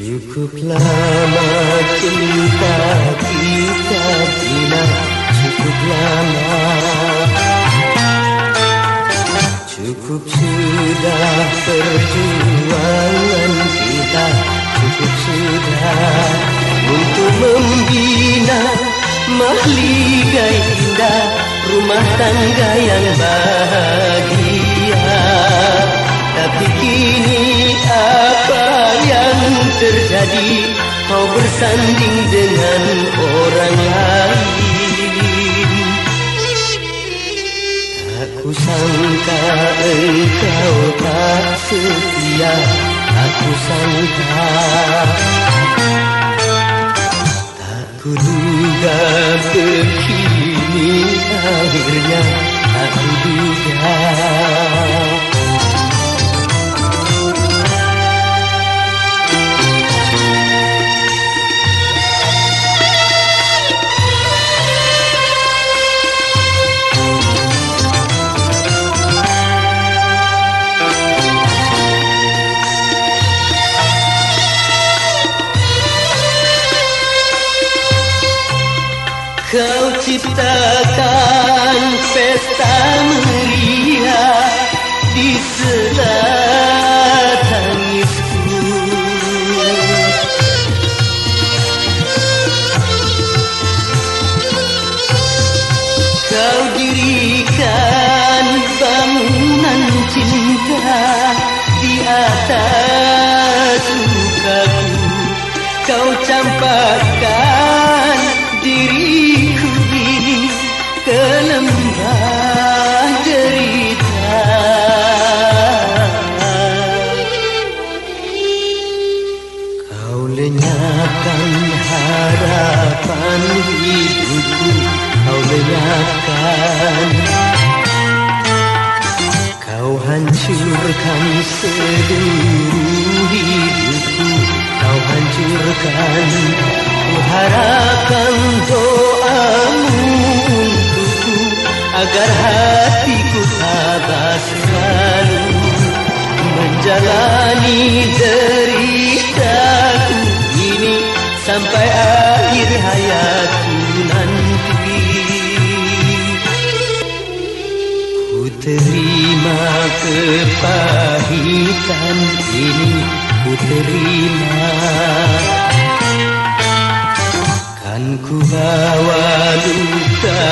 Cukup lama cinta kita bina Cukup lama. Cukup sudah perjuangan kita. Cukup sudah untuk membina Mahligai indah rumah tangga yang bahagia. Tapi kini yang terjadi Kau bersanding dengan orang lain. Tak kusangka engkau tak setia. Tak kusangka Tak kuduga begini akhirnya. Tak Kau ciptakan pesta meriah di selat tangisku. Kau dirikan bangunan cinta di atas lukaku Kau campakkan lenyapkan harapan hidupku Kau lenyapkan Kau hancurkan seluruh hidupku Kau hancurkan. Ku harapkan doamu untukku Agar hatiku tabah selalu Menjalani deritaku terima kepahitan ini Ku terima. Kan ku bawa luka